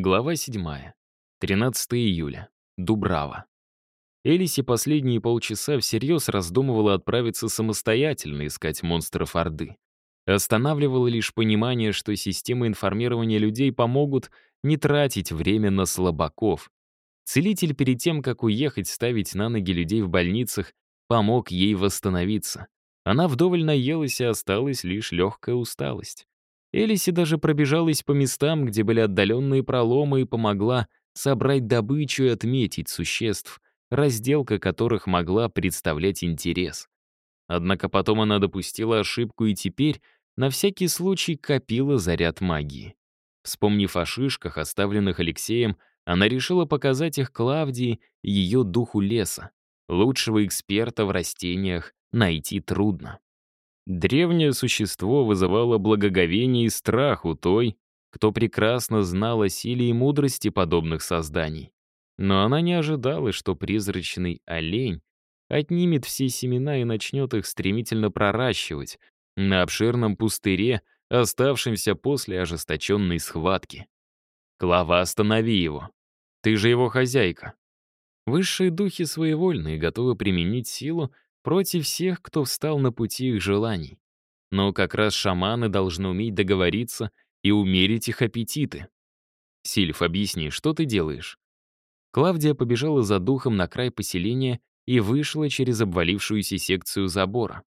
Глава 7. 13 июля. Дубрава. Элиси последние полчаса всерьез раздумывала отправиться самостоятельно искать монстров Орды. Останавливало лишь понимание, что системы информирования людей помогут не тратить время на слабаков. Целитель перед тем, как уехать ставить на ноги людей в больницах, помог ей восстановиться. Она вдоволь наелась, и осталась лишь легкая усталость. Элиси даже пробежалась по местам, где были отдаленные проломы, и помогла собрать добычу и отметить существ, разделка которых могла представлять интерес. Однако потом она допустила ошибку и теперь на всякий случай копила заряд магии. Вспомнив о шишках, оставленных Алексеем, она решила показать их Клавдии и ее духу леса. Лучшего эксперта в растениях найти трудно. Древнее существо вызывало благоговение и страх у той, кто прекрасно знал о силе и мудрости подобных созданий. Но она не ожидала, что призрачный олень отнимет все семена и начнет их стремительно проращивать на обширном пустыре, оставшемся после ожесточенной схватки. «Клава, останови его! Ты же его хозяйка!» Высшие духи своевольны и готовы применить силу против всех, кто встал на пути их желаний. Но как раз шаманы должны уметь договориться и умерить их аппетиты. «Сильф, объясни, что ты делаешь?» Клавдия побежала за духом на край поселения и вышла через обвалившуюся секцию забора.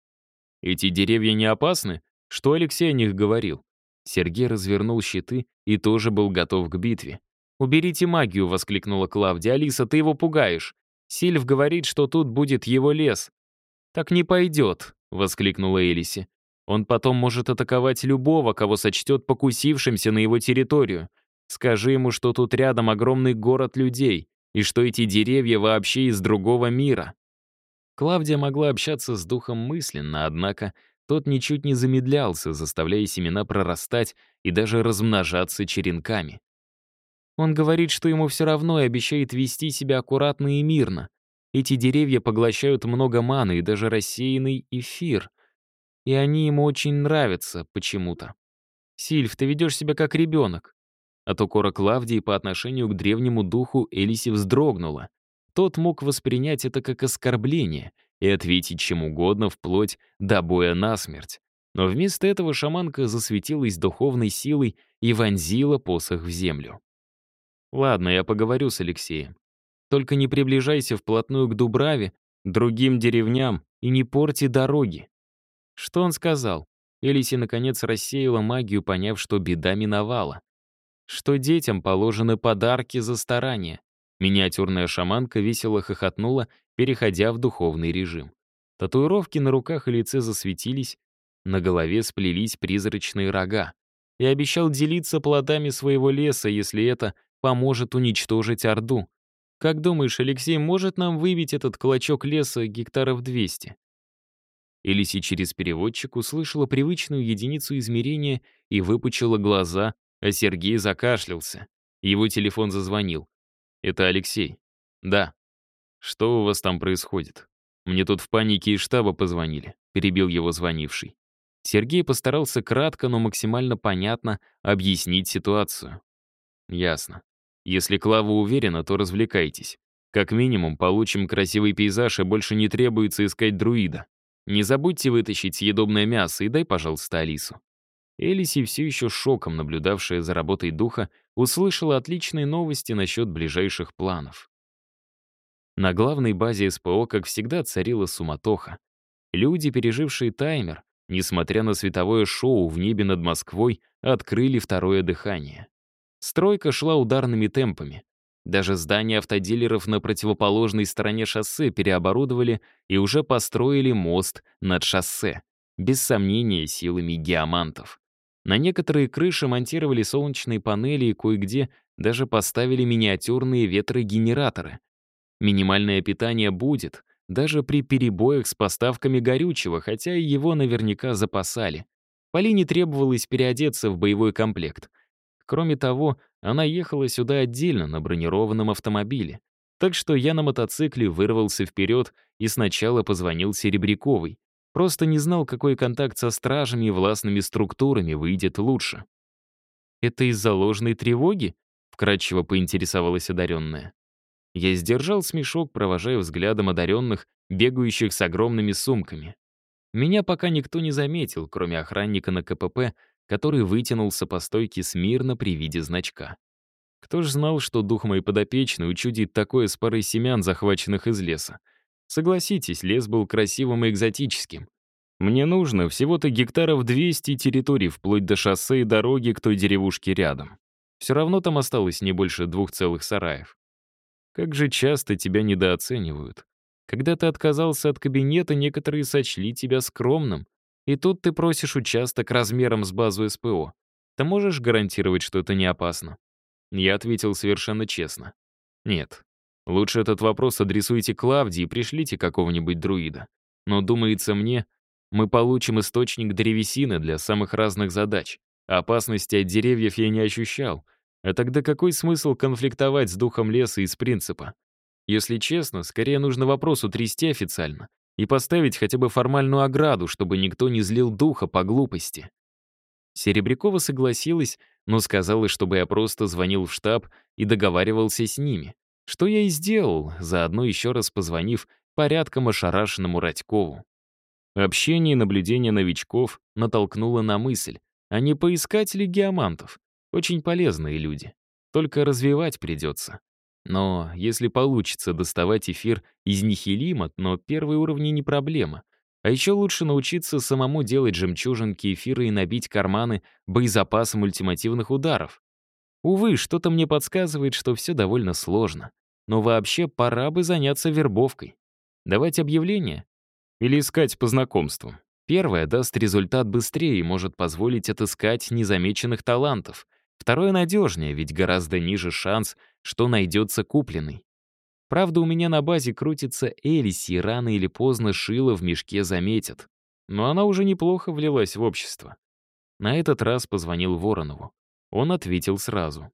«Эти деревья не опасны? Что Алексей о них говорил?» Сергей развернул щиты и тоже был готов к битве. «Уберите магию!» — воскликнула Клавдия. «Алиса, ты его пугаешь! Сильф говорит, что тут будет его лес!» «Так не пойдет!» — воскликнула Элиси. «Он потом может атаковать любого, кого сочтет покусившимся на его территорию. Скажи ему, что тут рядом огромный город людей, и что эти деревья вообще из другого мира. Клавдия могла общаться с духом мысленно, однако тот ничуть не замедлялся, заставляя семена прорастать и даже размножаться черенками. Он говорит, что ему все равно и обещает вести себя аккуратно и мирно. Эти деревья поглощают много маны и даже рассеянный эфир. И они ему очень нравятся почему-то. Сильф, ты ведешь себя как ребенок. От укора Клавдии по отношению к древнему духу Элиси вздрогнула. Тот мог воспринять это как оскорбление и ответить чем угодно вплоть до боя насмерть. Но вместо этого шаманка засветилась духовной силой и вонзила посох в землю. «Ладно, я поговорю с Алексеем. Только не приближайся вплотную к Дубраве, другим деревням и не порти дороги». Что он сказал? Элиси наконец рассеяла магию, поняв, что беда миновала что детям положены подарки за старание. Миниатюрная шаманка весело хохотнула, переходя в духовный режим. Татуировки на руках и лице засветились, на голове сплелись призрачные рога. Я обещал делиться плодами своего леса, если это поможет уничтожить Орду. Как думаешь, Алексей может нам выбить этот клочок леса гектаров 200? Элиси через переводчик услышала привычную единицу измерения и выпучила глаза, а Сергей закашлялся. Его телефон зазвонил. «Это Алексей». «Да». «Что у вас там происходит?» «Мне тут в панике из штаба позвонили», — перебил его звонивший. Сергей постарался кратко, но максимально понятно объяснить ситуацию. «Ясно. Если Клава уверена, то развлекайтесь. Как минимум, получим красивый пейзаж, и больше не требуется искать друида. Не забудьте вытащить съедобное мясо и дай, пожалуйста, Алису. Элиси, все еще шоком наблюдавшая за работой духа, услышала отличные новости насчет ближайших планов. На главной базе СПО, как всегда, царила суматоха. Люди, пережившие таймер, несмотря на световое шоу в небе над Москвой, открыли второе дыхание. Стройка шла ударными темпами. Даже здания автодилеров на противоположной стороне шоссе переоборудовали и уже построили мост над шоссе, без сомнения силами геомантов. На некоторые крыши монтировали солнечные панели и кое-где даже поставили миниатюрные ветрогенераторы. Минимальное питание будет, даже при перебоях с поставками горючего, хотя и его наверняка запасали. Полине требовалось переодеться в боевой комплект. Кроме того, она ехала сюда отдельно на бронированном автомобиле. Так что я на мотоцикле вырвался вперед и сначала позвонил Серебряковой. Просто не знал, какой контакт со стражами и властными структурами выйдет лучше. «Это из-за ложной тревоги?» — вкратчиво поинтересовалась одаренная. Я сдержал смешок, провожая взглядом одаренных, бегающих с огромными сумками. Меня пока никто не заметил, кроме охранника на КПП, который вытянулся по стойке смирно при виде значка. Кто ж знал, что дух моей подопечной учудит такое с парой семян, захваченных из леса. Согласитесь, лес был красивым и экзотическим. Мне нужно всего-то гектаров 200 территорий, вплоть до шоссе и дороги к той деревушке рядом. Все равно там осталось не больше двух целых сараев. Как же часто тебя недооценивают. Когда ты отказался от кабинета, некоторые сочли тебя скромным. И тут ты просишь участок размером с базу СПО. Ты можешь гарантировать, что это не опасно? Я ответил совершенно честно. Нет. Лучше этот вопрос адресуйте Клавдии и пришлите какого-нибудь друида. Но, думается мне, мы получим источник древесины для самых разных задач. Опасности от деревьев я не ощущал. А тогда какой смысл конфликтовать с духом леса из принципа? Если честно, скорее нужно вопрос утрясти официально и поставить хотя бы формальную ограду, чтобы никто не злил духа по глупости. Серебрякова согласилась, но сказала, чтобы я просто звонил в штаб и договаривался с ними. Что я и сделал, заодно еще раз позвонив порядком ошарашенному Радькову. Общение и наблюдение новичков натолкнуло на мысль, а не поискать ли геомантов? Очень полезные люди. Только развивать придется. Но если получится доставать эфир из нихилима, но первые уровни не проблема. А еще лучше научиться самому делать жемчужинки эфира и набить карманы боезапасом ультимативных ударов. Увы, что-то мне подсказывает, что все довольно сложно. Но вообще пора бы заняться вербовкой. Давать объявление? Или искать по знакомству? Первое даст результат быстрее и может позволить отыскать незамеченных талантов. Второе надежнее, ведь гораздо ниже шанс, что найдется купленный. Правда, у меня на базе крутится Элиси, и рано или поздно шило в мешке заметят. Но она уже неплохо влилась в общество. На этот раз позвонил Воронову. Он ответил сразу.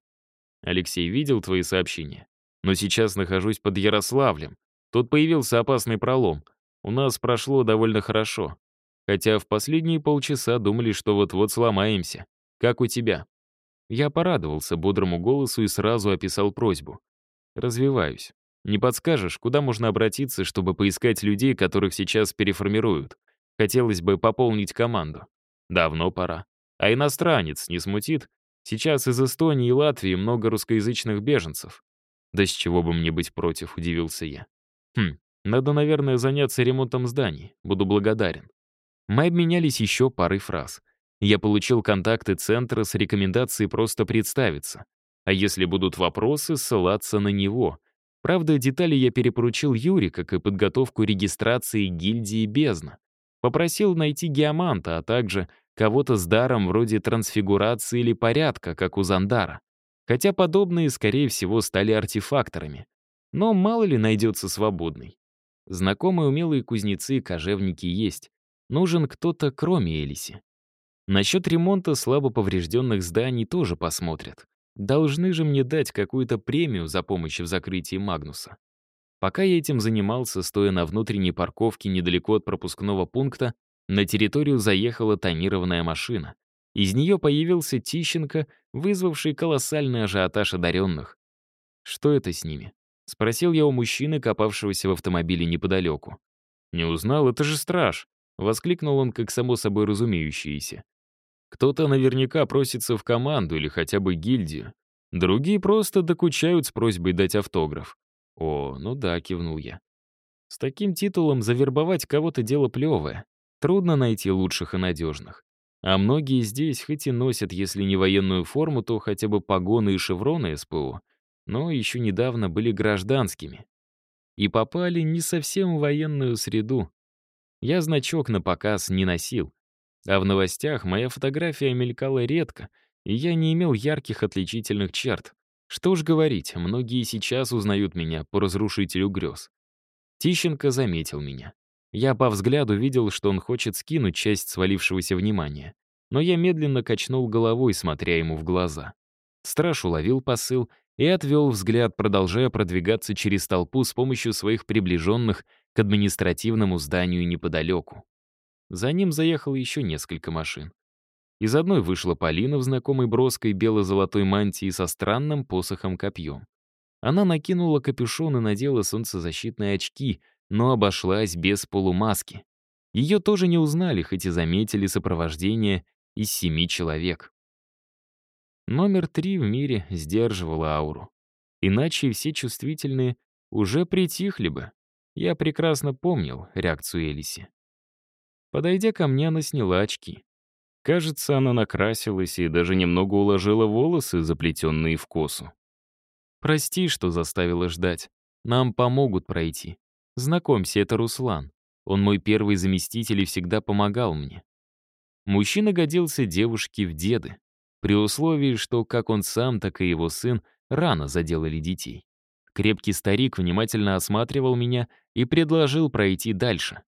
«Алексей, видел твои сообщения? Но сейчас нахожусь под Ярославлем. Тут появился опасный пролом. У нас прошло довольно хорошо. Хотя в последние полчаса думали, что вот-вот сломаемся. Как у тебя?» Я порадовался бодрому голосу и сразу описал просьбу. «Развиваюсь. Не подскажешь, куда можно обратиться, чтобы поискать людей, которых сейчас переформируют? Хотелось бы пополнить команду. Давно пора. А иностранец не смутит? Сейчас из Эстонии и Латвии много русскоязычных беженцев. Да с чего бы мне быть против, удивился я. Хм, надо, наверное, заняться ремонтом зданий. Буду благодарен. Мы обменялись еще парой фраз. Я получил контакты центра с рекомендацией просто представиться. А если будут вопросы, ссылаться на него. Правда, детали я перепоручил Юре, как и подготовку регистрации гильдии «Бездна». Попросил найти геоманта, а также кого-то с даром вроде трансфигурации или порядка, как у Зандара. Хотя подобные, скорее всего, стали артефакторами. Но мало ли найдется свободный. Знакомые умелые кузнецы и кожевники есть. Нужен кто-то, кроме Элиси. Насчет ремонта слабо поврежденных зданий тоже посмотрят. Должны же мне дать какую-то премию за помощь в закрытии Магнуса. Пока я этим занимался, стоя на внутренней парковке недалеко от пропускного пункта, на территорию заехала тонированная машина. Из нее появился Тищенко, вызвавший колоссальный ажиотаж одаренных. «Что это с ними?» — спросил я у мужчины, копавшегося в автомобиле неподалеку. «Не узнал, это же страж!» — воскликнул он, как само собой разумеющееся. Кто-то наверняка просится в команду или хотя бы гильдию. Другие просто докучают с просьбой дать автограф. «О, ну да», — кивнул я. С таким титулом завербовать кого-то дело плевое. Трудно найти лучших и надежных. А многие здесь хоть и носят, если не военную форму, то хотя бы погоны и шевроны СПО, но еще недавно были гражданскими. И попали не совсем в военную среду. Я значок на показ не носил, а в новостях моя фотография мелькала редко, и я не имел ярких отличительных черт. Что ж говорить, многие сейчас узнают меня по разрушителю грез. Тищенко заметил меня. Я по взгляду видел, что он хочет скинуть часть свалившегося внимания. Но я медленно качнул головой, смотря ему в глаза. Страж уловил посыл и отвел взгляд, продолжая продвигаться через толпу с помощью своих приближенных к административному зданию неподалеку. За ним заехало еще несколько машин. Из одной вышла Полина в знакомой броской бело-золотой мантии со странным посохом-копьем. Она накинула капюшон и надела солнцезащитные очки, но обошлась без полумаски. Ее тоже не узнали, хоть и заметили сопровождение из семи человек. Номер три в мире сдерживал ауру. Иначе все чувствительные уже притихли бы. Я прекрасно помнил реакцию Элиси. Подойдя ко мне, она сняла очки. Кажется, она накрасилась и даже немного уложила волосы, заплетенные в косу. «Прости, что заставила ждать. Нам помогут пройти. Знакомься, это Руслан. Он мой первый заместитель и всегда помогал мне». Мужчина годился девушке в деды, при условии, что как он сам, так и его сын рано заделали детей. Крепкий старик внимательно осматривал меня и предложил пройти дальше.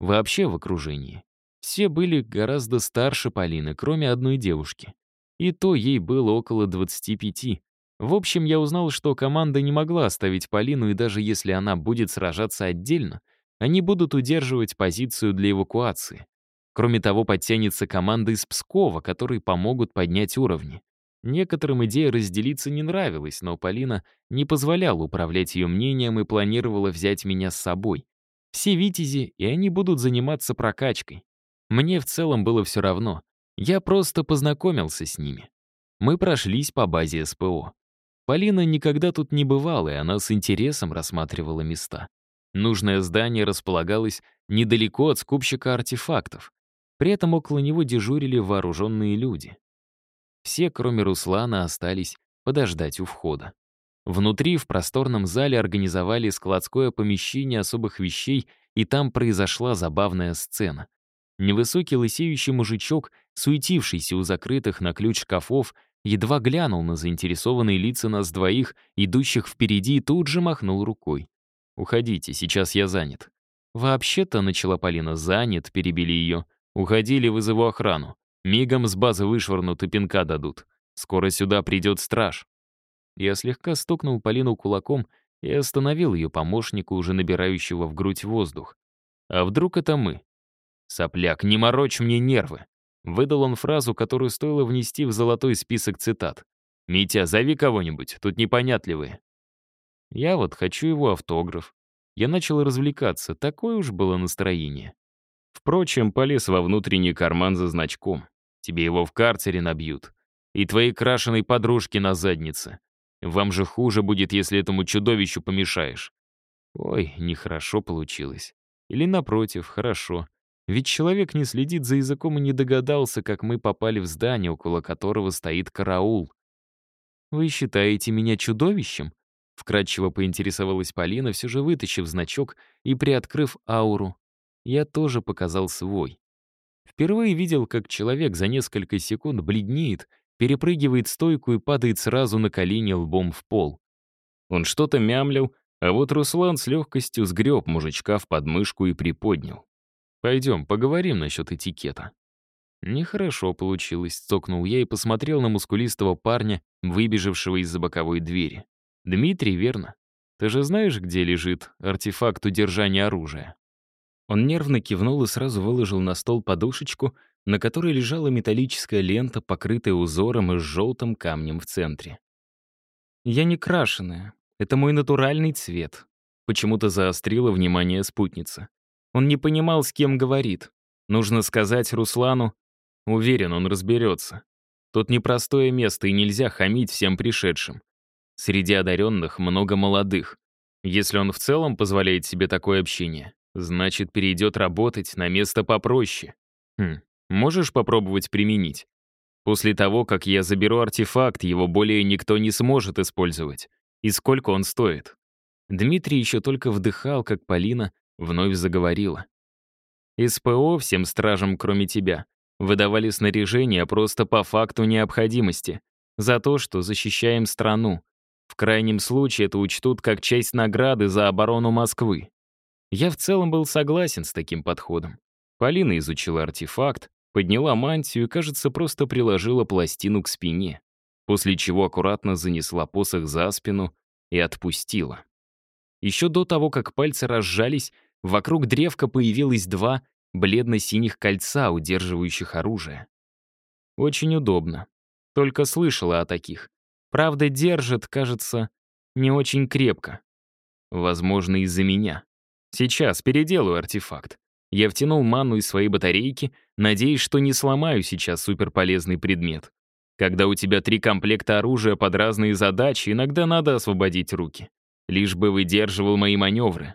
Вообще в окружении. Все были гораздо старше Полины, кроме одной девушки. И то ей было около 25. В общем, я узнал, что команда не могла оставить Полину, и даже если она будет сражаться отдельно, они будут удерживать позицию для эвакуации. Кроме того, подтянется команда из Пскова, которые помогут поднять уровни. Некоторым идея разделиться не нравилась, но Полина не позволяла управлять ее мнением и планировала взять меня с собой. Все витязи, и они будут заниматься прокачкой. Мне в целом было все равно. Я просто познакомился с ними. Мы прошлись по базе СПО. Полина никогда тут не бывала, и она с интересом рассматривала места. Нужное здание располагалось недалеко от скупщика артефактов. При этом около него дежурили вооруженные люди. Все, кроме Руслана, остались подождать у входа. Внутри, в просторном зале, организовали складское помещение особых вещей, и там произошла забавная сцена. Невысокий лысеющий мужичок, суетившийся у закрытых на ключ шкафов, едва глянул на заинтересованные лица нас двоих, идущих впереди, и тут же махнул рукой. «Уходите, сейчас я занят». «Вообще-то», — начала Полина, — «занят», — перебили ее. «Уходили, вызову охрану. Мигом с базы вышвырнут и пинка дадут. Скоро сюда придет страж». Я слегка стукнул Полину кулаком и остановил ее помощника, уже набирающего в грудь воздух. «А вдруг это мы?» «Сопляк, не морочь мне нервы!» Выдал он фразу, которую стоило внести в золотой список цитат. «Митя, зови кого-нибудь, тут непонятливые». Я вот хочу его автограф. Я начал развлекаться, такое уж было настроение. Впрочем, полез во внутренний карман за значком. Тебе его в карцере набьют. И твоей крашеной подружки на заднице. Вам же хуже будет, если этому чудовищу помешаешь. Ой, нехорошо получилось. Или напротив, хорошо. Ведь человек не следит за языком и не догадался, как мы попали в здание, около которого стоит караул. «Вы считаете меня чудовищем?» Вкратчиво поинтересовалась Полина, все же вытащив значок и приоткрыв ауру. Я тоже показал свой. Впервые видел, как человек за несколько секунд бледнеет, перепрыгивает стойку и падает сразу на колени лбом в пол. Он что-то мямлил, а вот Руслан с легкостью сгреб мужичка в подмышку и приподнял. Пойдем, поговорим насчет этикета». Нехорошо получилось, цокнул я и посмотрел на мускулистого парня, выбежавшего из-за боковой двери. «Дмитрий, верно? Ты же знаешь, где лежит артефакт удержания оружия?» Он нервно кивнул и сразу выложил на стол подушечку, на которой лежала металлическая лента, покрытая узором и с желтым камнем в центре. «Я не крашеная. Это мой натуральный цвет», — почему-то заострила внимание спутница. Он не понимал, с кем говорит. Нужно сказать Руслану. Уверен, он разберется. Тут непростое место, и нельзя хамить всем пришедшим. Среди одаренных много молодых. Если он в целом позволяет себе такое общение, значит, перейдет работать на место попроще. Хм, можешь попробовать применить? После того, как я заберу артефакт, его более никто не сможет использовать. И сколько он стоит? Дмитрий еще только вдыхал, как Полина Вновь заговорила. СПО всем стражам, кроме тебя, выдавали снаряжение просто по факту необходимости, за то, что защищаем страну. В крайнем случае это учтут как часть награды за оборону Москвы. Я в целом был согласен с таким подходом. Полина изучила артефакт, подняла мантию и, кажется, просто приложила пластину к спине, после чего аккуратно занесла посох за спину и отпустила. Еще до того, как пальцы разжались, Вокруг древка появилось два бледно-синих кольца, удерживающих оружие. Очень удобно. Только слышала о таких. Правда, держит, кажется, не очень крепко. Возможно, из-за меня. Сейчас переделаю артефакт. Я втянул ману из своей батарейки, надеясь, что не сломаю сейчас суперполезный предмет. Когда у тебя три комплекта оружия под разные задачи, иногда надо освободить руки. Лишь бы выдерживал мои маневры.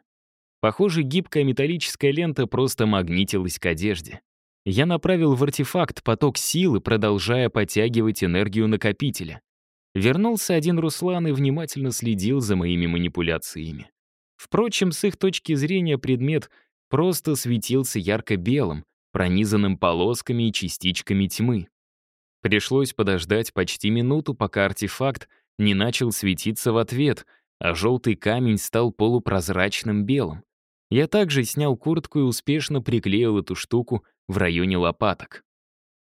Похоже, гибкая металлическая лента просто магнитилась к одежде. Я направил в артефакт поток силы, продолжая подтягивать энергию накопителя. Вернулся один Руслан и внимательно следил за моими манипуляциями. Впрочем, с их точки зрения предмет просто светился ярко-белым, пронизанным полосками и частичками тьмы. Пришлось подождать почти минуту, пока артефакт не начал светиться в ответ, а желтый камень стал полупрозрачным белым. Я также снял куртку и успешно приклеил эту штуку в районе лопаток.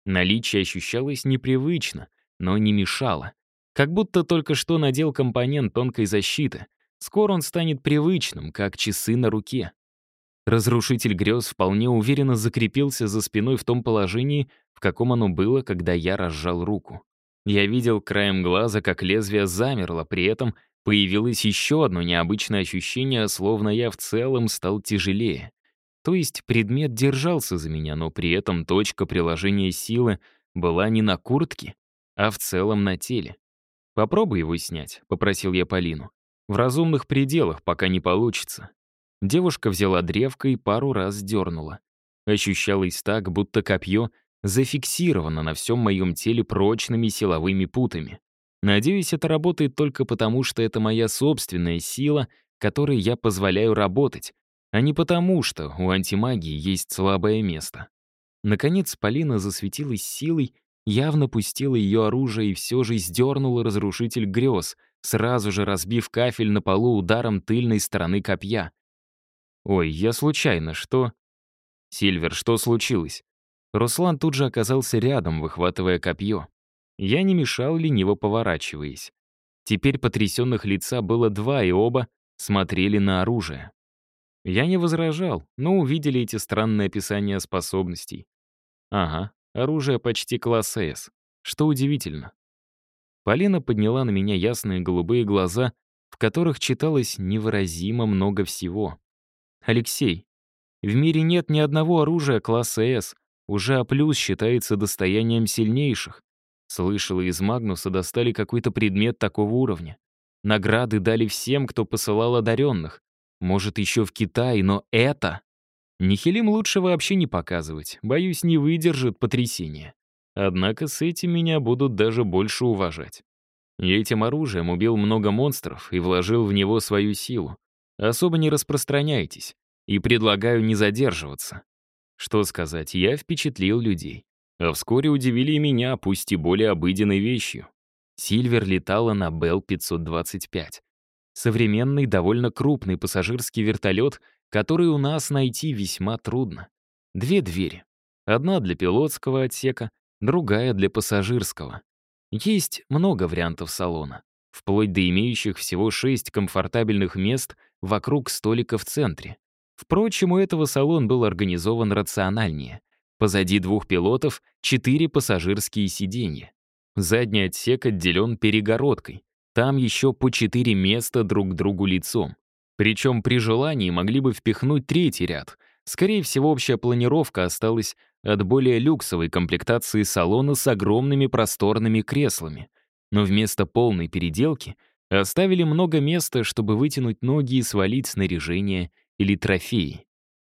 Наличие ощущалось непривычно, но не мешало. Как будто только что надел компонент тонкой защиты. Скоро он станет привычным, как часы на руке. Разрушитель грез вполне уверенно закрепился за спиной в том положении, в каком оно было, когда я разжал руку. Я видел краем глаза, как лезвие замерло, при этом появилось еще одно необычное ощущение, словно я в целом стал тяжелее. То есть предмет держался за меня, но при этом точка приложения силы была не на куртке, а в целом на теле. «Попробуй его снять», — попросил я Полину. «В разумных пределах, пока не получится». Девушка взяла древко и пару раз дернула. Ощущалось так, будто копье зафиксировано на всем моем теле прочными силовыми путами. Надеюсь, это работает только потому, что это моя собственная сила, которой я позволяю работать, а не потому, что у антимагии есть слабое место. Наконец Полина засветилась силой, явно пустила ее оружие и все же сдернула разрушитель грез, сразу же разбив кафель на полу ударом тыльной стороны копья. «Ой, я случайно, что...» «Сильвер, что случилось?» Руслан тут же оказался рядом, выхватывая копье. Я не мешал, лениво поворачиваясь. Теперь потрясенных лица было два, и оба смотрели на оружие. Я не возражал, но увидели эти странные описания способностей. Ага, оружие почти класса С. Что удивительно. Полина подняла на меня ясные голубые глаза, в которых читалось невыразимо много всего. «Алексей, в мире нет ни одного оружия класса С, уже А+, считается достоянием сильнейших. Слышала, из Магнуса достали какой-то предмет такого уровня. Награды дали всем, кто посылал одаренных. Может, еще в Китае, но это... Нихилим лучше вообще не показывать. Боюсь, не выдержит потрясения. Однако с этим меня будут даже больше уважать. Я этим оружием убил много монстров и вложил в него свою силу. Особо не распространяйтесь. И предлагаю не задерживаться. Что сказать, я впечатлил людей. А вскоре удивили меня, пусть и более обыденной вещью. Сильвер летала на Bell 525. Современный, довольно крупный пассажирский вертолет, который у нас найти весьма трудно. Две двери. Одна для пилотского отсека, другая для пассажирского. Есть много вариантов салона, вплоть до имеющих всего шесть комфортабельных мест вокруг столика в центре. Впрочем, у этого салон был организован рациональнее. Позади двух пилотов четыре пассажирские сиденья. Задний отсек отделен перегородкой. Там еще по четыре места друг к другу лицом. Причем при желании могли бы впихнуть третий ряд. Скорее всего, общая планировка осталась от более люксовой комплектации салона с огромными просторными креслами. Но вместо полной переделки оставили много места, чтобы вытянуть ноги и свалить снаряжение или трофеи.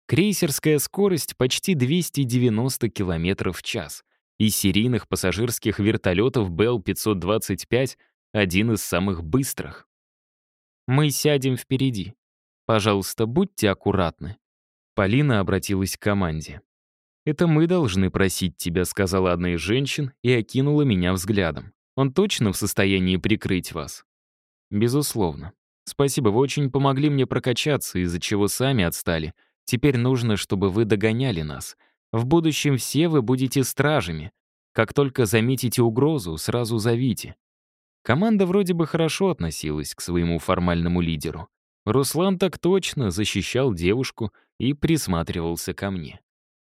Крейсерская скорость почти 290 км в час. Из серийных пассажирских вертолетов Bell 525 один из самых быстрых. Мы сядем впереди. Пожалуйста, будьте аккуратны. Полина обратилась к команде. «Это мы должны просить тебя», — сказала одна из женщин и окинула меня взглядом. «Он точно в состоянии прикрыть вас?» «Безусловно. Спасибо, вы очень помогли мне прокачаться, из-за чего сами отстали. Теперь нужно, чтобы вы догоняли нас. В будущем все вы будете стражами. Как только заметите угрозу, сразу зовите. Команда вроде бы хорошо относилась к своему формальному лидеру. Руслан так точно защищал девушку и присматривался ко мне.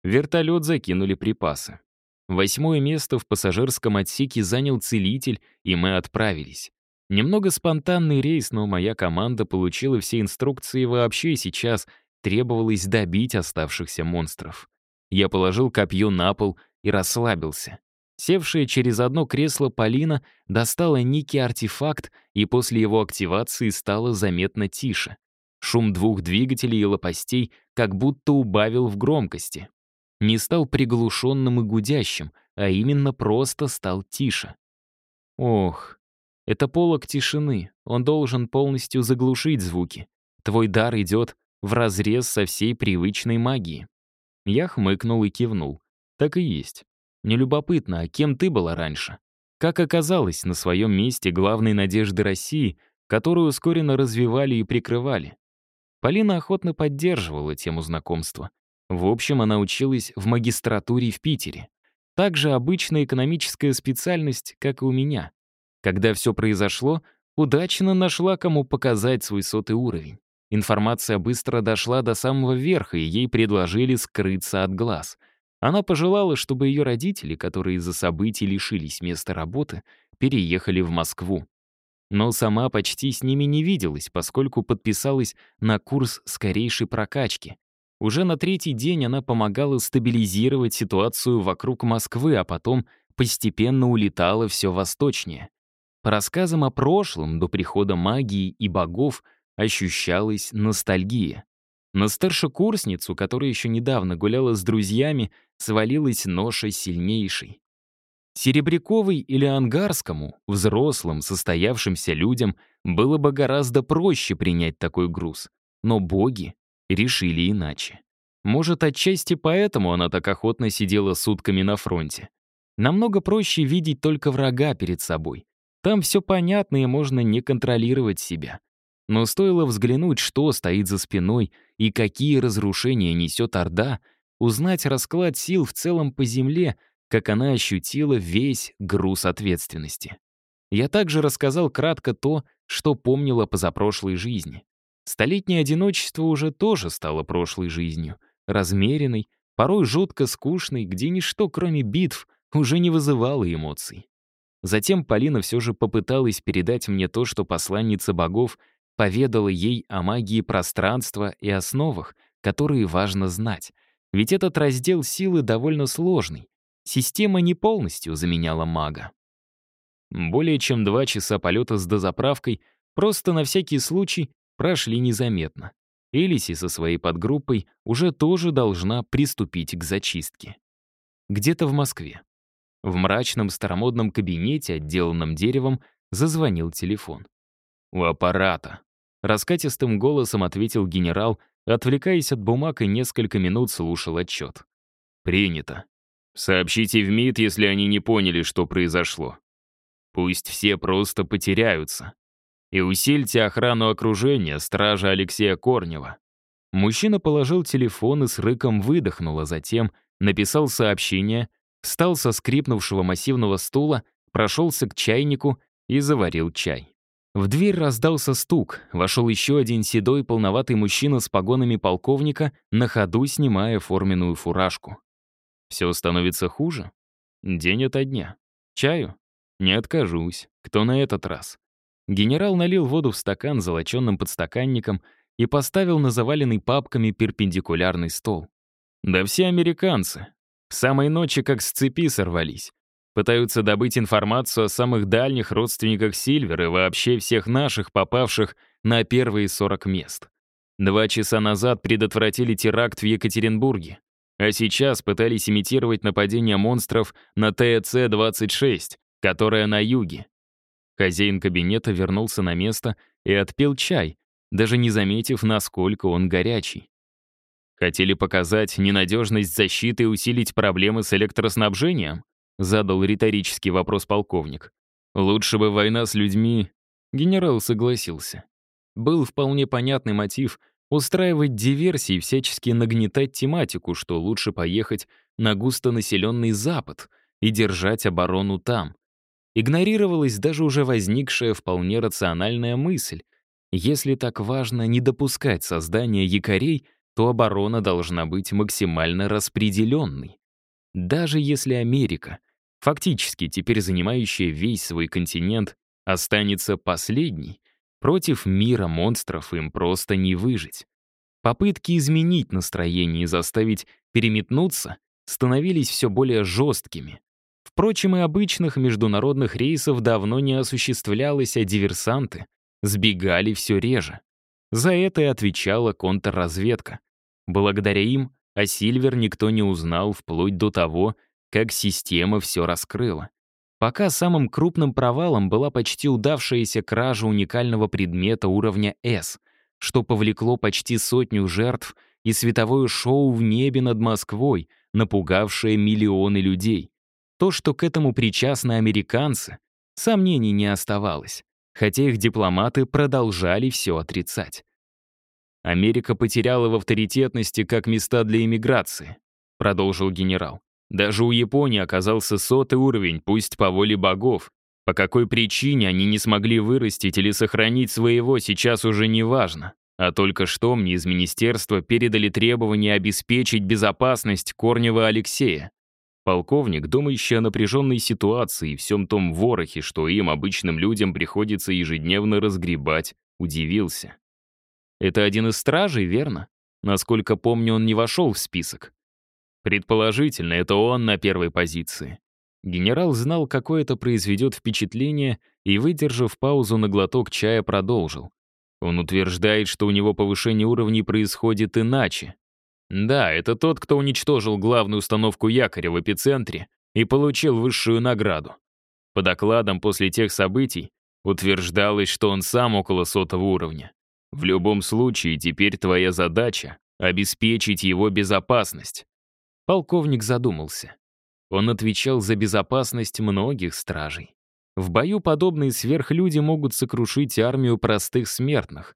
Вертолет закинули припасы. Восьмое место в пассажирском отсеке занял целитель, и мы отправились. Немного спонтанный рейс, но моя команда получила все инструкции и вообще сейчас требовалось добить оставшихся монстров. Я положил копье на пол и расслабился. Севшая через одно кресло Полина достала некий артефакт, и после его активации стало заметно тише. Шум двух двигателей и лопастей как будто убавил в громкости. Не стал приглушенным и гудящим, а именно просто стал тише. Ох, это полог тишины, он должен полностью заглушить звуки. Твой дар идет вразрез со всей привычной магией. Я хмыкнул и кивнул. Так и есть. Не любопытно, а кем ты была раньше? Как оказалось на своем месте главной надежды России, которую ускоренно развивали и прикрывали? Полина охотно поддерживала тему знакомства. В общем, она училась в магистратуре в Питере. Также обычная экономическая специальность, как и у меня. Когда все произошло, удачно нашла, кому показать свой сотый уровень. Информация быстро дошла до самого верха, и ей предложили скрыться от глаз. Она пожелала, чтобы ее родители, которые из-за событий лишились места работы, переехали в Москву. Но сама почти с ними не виделась, поскольку подписалась на курс скорейшей прокачки. Уже на третий день она помогала стабилизировать ситуацию вокруг Москвы, а потом постепенно улетала все восточнее. По рассказам о прошлом, до прихода магии и богов, ощущалась ностальгия. На старшекурсницу, которая еще недавно гуляла с друзьями, свалилась ноша сильнейшей. Серебряковой или Ангарскому, взрослым, состоявшимся людям, было бы гораздо проще принять такой груз. Но боги решили иначе. Может, отчасти поэтому она так охотно сидела сутками на фронте. Намного проще видеть только врага перед собой, там все понятно и можно не контролировать себя. Но стоило взглянуть, что стоит за спиной и какие разрушения несет Орда, узнать расклад сил в целом по земле, как она ощутила весь груз ответственности. Я также рассказал кратко то, что помнила позапрошлой жизни. Столетнее одиночество уже тоже стало прошлой жизнью, размеренной, порой жутко скучной, где ничто, кроме битв, уже не вызывало эмоций. Затем Полина все же попыталась передать мне то, что посланница богов поведала ей о магии пространства и основах, которые важно знать. Ведь этот раздел силы довольно сложный. Система не полностью заменяла мага. Более чем два часа полета с дозаправкой просто на всякий случай прошли незаметно. Элиси со своей подгруппой уже тоже должна приступить к зачистке. Где-то в Москве. В мрачном старомодном кабинете, отделанном деревом, зазвонил телефон. «У аппарата», — раскатистым голосом ответил генерал, отвлекаясь от бумаг и несколько минут слушал отчет. «Принято. Сообщите в МИД, если они не поняли, что произошло. Пусть все просто потеряются. И усильте охрану окружения стража Алексея Корнева». Мужчина положил телефон и с рыком выдохнул, а затем написал сообщение, встал со скрипнувшего массивного стула, прошелся к чайнику и заварил чай. В дверь раздался стук, вошел еще один седой полноватый мужчина с погонами полковника, на ходу снимая форменную фуражку. Все становится хуже? День ото дня. Чаю? Не откажусь. Кто на этот раз? Генерал налил воду в стакан золоченным подстаканником и поставил на заваленный папками перпендикулярный стол. Да все американцы, с самой ночи как с цепи сорвались. Пытаются добыть информацию о самых дальних родственниках Сильвер и вообще всех наших, попавших на первые 40 мест. Два часа назад предотвратили теракт в Екатеринбурге, а сейчас пытались имитировать нападение монстров на ТЭЦ-26, которая на юге. Хозяин кабинета вернулся на место и отпил чай, даже не заметив, насколько он горячий. Хотели показать ненадежность защиты и усилить проблемы с электроснабжением? Задал риторический вопрос полковник. Лучше бы война с людьми. Генерал согласился. Был вполне понятный мотив устраивать диверсии и всячески нагнетать тематику, что лучше поехать на густонаселенный Запад и держать оборону там. Игнорировалась даже уже возникшая вполне рациональная мысль. Если так важно не допускать создания якорей — то оборона должна быть максимально распределенной. Даже если Америка, фактически теперь занимающая весь свой континент, останется последней, против мира монстров им просто не выжить. Попытки изменить настроение и заставить переметнуться становились все более жесткими. Впрочем, и обычных международных рейсов давно не осуществлялось, а диверсанты сбегали все реже. За это и отвечала контрразведка. Благодаря им о Сильвер никто не узнал вплоть до того, как система все раскрыла. Пока самым крупным провалом была почти удавшаяся кража уникального предмета уровня S, что повлекло почти сотню жертв и световое шоу в небе над Москвой, напугавшее миллионы людей. То, что к этому причастны американцы, сомнений не оставалось, хотя их дипломаты продолжали все отрицать. Америка потеряла в авторитетности как места для иммиграции, продолжил генерал. Даже у Японии оказался сотый уровень, пусть по воле богов. По какой причине они не смогли вырастить или сохранить своего, сейчас уже не важно. А только что мне из министерства передали требование обеспечить безопасность Корнева Алексея. Полковник, думающий о напряженной ситуации и всем том ворохе, что им, обычным людям, приходится ежедневно разгребать, удивился. Это один из стражей, верно? Насколько помню, он не вошел в список. Предположительно, это он на первой позиции. Генерал знал, какое это произведет впечатление, и, выдержав паузу на глоток чая, продолжил. Он утверждает, что у него повышение уровней происходит иначе, да, это тот, кто уничтожил главную установку якоря в эпицентре и получил высшую награду. По докладам после тех событий утверждалось, что он сам около сотого уровня. В любом случае, теперь твоя задача — обеспечить его безопасность. Полковник задумался. Он отвечал за безопасность многих стражей. В бою подобные сверхлюди могут сокрушить армию простых смертных,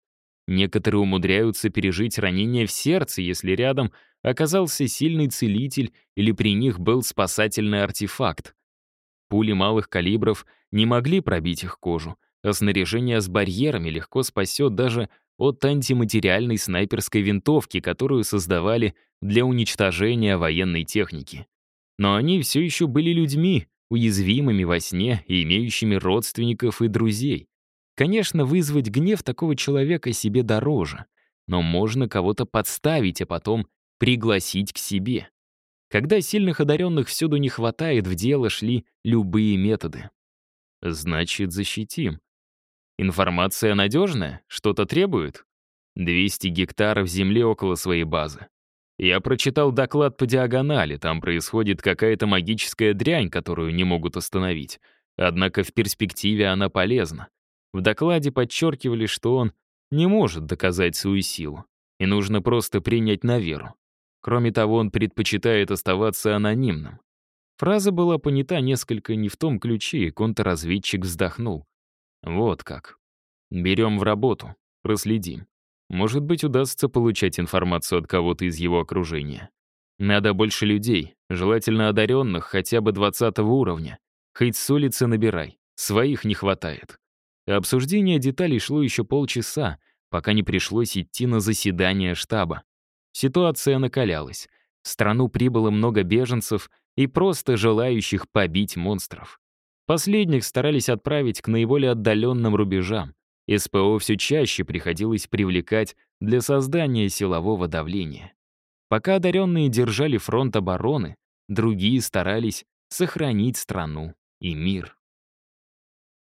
Некоторые умудряются пережить ранение в сердце, если рядом оказался сильный целитель или при них был спасательный артефакт. Пули малых калибров не могли пробить их кожу, а снаряжение с барьерами легко спасет даже от антиматериальной снайперской винтовки, которую создавали для уничтожения военной техники. Но они все еще были людьми, уязвимыми во сне и имеющими родственников и друзей. Конечно, вызвать гнев такого человека себе дороже, но можно кого-то подставить, а потом пригласить к себе. Когда сильных одаренных всюду не хватает, в дело шли любые методы. Значит, защитим. Информация надежная? Что-то требует? 200 гектаров земли около своей базы. Я прочитал доклад по диагонали, там происходит какая-то магическая дрянь, которую не могут остановить. Однако в перспективе она полезна. В докладе подчеркивали, что он не может доказать свою силу, и нужно просто принять на веру. Кроме того, он предпочитает оставаться анонимным. Фраза была понята несколько не в том ключе, и контрразведчик вздохнул. Вот как. Берем в работу, проследим. Может быть, удастся получать информацию от кого-то из его окружения. Надо больше людей, желательно одаренных, хотя бы 20 уровня. Хоть с улицы набирай, своих не хватает. Обсуждение деталей шло еще полчаса, пока не пришлось идти на заседание штаба. Ситуация накалялась. В страну прибыло много беженцев и просто желающих побить монстров. Последних старались отправить к наиболее отдаленным рубежам. СПО все чаще приходилось привлекать для создания силового давления. Пока одаренные держали фронт обороны, другие старались сохранить страну и мир.